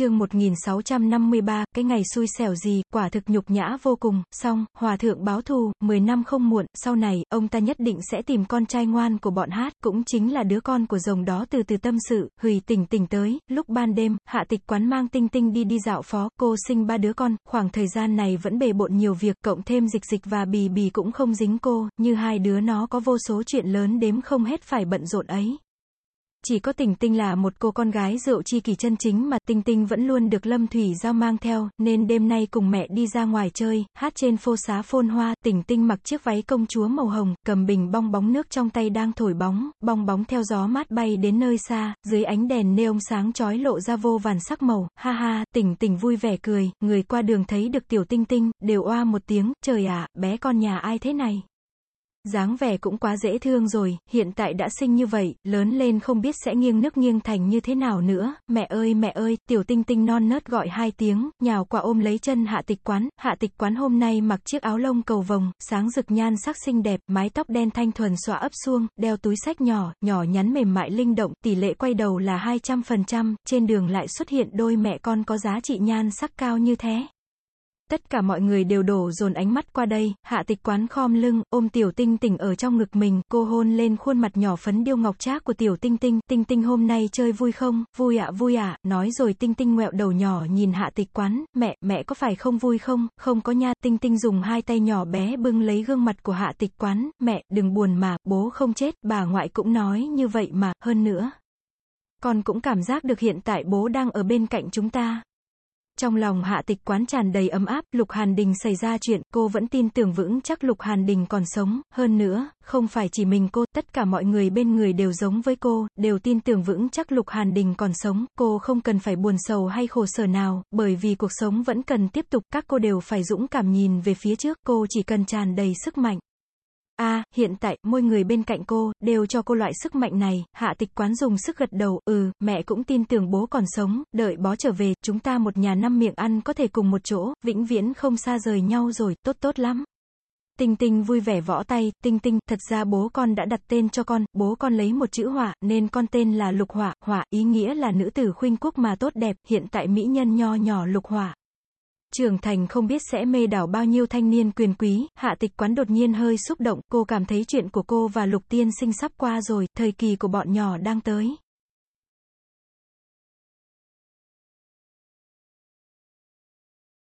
chương 1653, cái ngày xui xẻo gì, quả thực nhục nhã vô cùng, xong, hòa thượng báo thù, 10 năm không muộn, sau này, ông ta nhất định sẽ tìm con trai ngoan của bọn hát, cũng chính là đứa con của rồng đó từ từ tâm sự, hủy tỉnh tỉnh tới, lúc ban đêm, hạ tịch quán mang tinh tinh đi đi dạo phó, cô sinh ba đứa con, khoảng thời gian này vẫn bề bộn nhiều việc, cộng thêm dịch dịch và bì bì cũng không dính cô, như hai đứa nó có vô số chuyện lớn đếm không hết phải bận rộn ấy. Chỉ có Tình Tinh là một cô con gái rượu chi kỳ chân chính mà Tinh Tinh vẫn luôn được Lâm Thủy Giao mang theo, nên đêm nay cùng mẹ đi ra ngoài chơi, hát trên phô xá phôn hoa, Tình Tinh mặc chiếc váy công chúa màu hồng, cầm bình bong bóng nước trong tay đang thổi bóng, bong bóng theo gió mát bay đến nơi xa, dưới ánh đèn neon sáng chói lộ ra vô vàn sắc màu, ha ha, Tình Tình vui vẻ cười, người qua đường thấy được tiểu Tinh Tinh, đều oa một tiếng, trời ạ, bé con nhà ai thế này? Dáng vẻ cũng quá dễ thương rồi, hiện tại đã sinh như vậy, lớn lên không biết sẽ nghiêng nước nghiêng thành như thế nào nữa, mẹ ơi mẹ ơi, tiểu tinh tinh non nớt gọi hai tiếng, nhào qua ôm lấy chân hạ tịch quán, hạ tịch quán hôm nay mặc chiếc áo lông cầu vồng, sáng rực nhan sắc xinh đẹp, mái tóc đen thanh thuần xõa ấp xuông, đeo túi sách nhỏ, nhỏ nhắn mềm mại linh động, tỷ lệ quay đầu là 200%, trên đường lại xuất hiện đôi mẹ con có giá trị nhan sắc cao như thế. Tất cả mọi người đều đổ dồn ánh mắt qua đây, hạ tịch quán khom lưng, ôm tiểu tinh tỉnh ở trong ngực mình, cô hôn lên khuôn mặt nhỏ phấn điêu ngọc trác của tiểu tinh tinh, tinh tinh hôm nay chơi vui không, vui ạ vui ạ, nói rồi tinh tinh ngoẹo đầu nhỏ nhìn hạ tịch quán, mẹ, mẹ có phải không vui không, không có nha, tinh tinh dùng hai tay nhỏ bé bưng lấy gương mặt của hạ tịch quán, mẹ, đừng buồn mà, bố không chết, bà ngoại cũng nói như vậy mà, hơn nữa. Con cũng cảm giác được hiện tại bố đang ở bên cạnh chúng ta. Trong lòng hạ tịch quán tràn đầy ấm áp, Lục Hàn Đình xảy ra chuyện, cô vẫn tin tưởng vững chắc Lục Hàn Đình còn sống, hơn nữa, không phải chỉ mình cô, tất cả mọi người bên người đều giống với cô, đều tin tưởng vững chắc Lục Hàn Đình còn sống, cô không cần phải buồn sầu hay khổ sở nào, bởi vì cuộc sống vẫn cần tiếp tục, các cô đều phải dũng cảm nhìn về phía trước, cô chỉ cần tràn đầy sức mạnh a à, hiện tại, mỗi người bên cạnh cô, đều cho cô loại sức mạnh này, hạ tịch quán dùng sức gật đầu, ừ, mẹ cũng tin tưởng bố còn sống, đợi bó trở về, chúng ta một nhà năm miệng ăn có thể cùng một chỗ, vĩnh viễn không xa rời nhau rồi, tốt tốt lắm. Tinh Tinh vui vẻ võ tay, Tinh Tinh, thật ra bố con đã đặt tên cho con, bố con lấy một chữ họa, nên con tên là Lục Họa, họa, ý nghĩa là nữ tử khuynh quốc mà tốt đẹp, hiện tại mỹ nhân nho nhỏ Lục Họa. Trưởng thành không biết sẽ mê đảo bao nhiêu thanh niên quyền quý, hạ tịch quán đột nhiên hơi xúc động, cô cảm thấy chuyện của cô và lục tiên sinh sắp qua rồi, thời kỳ của bọn nhỏ đang tới.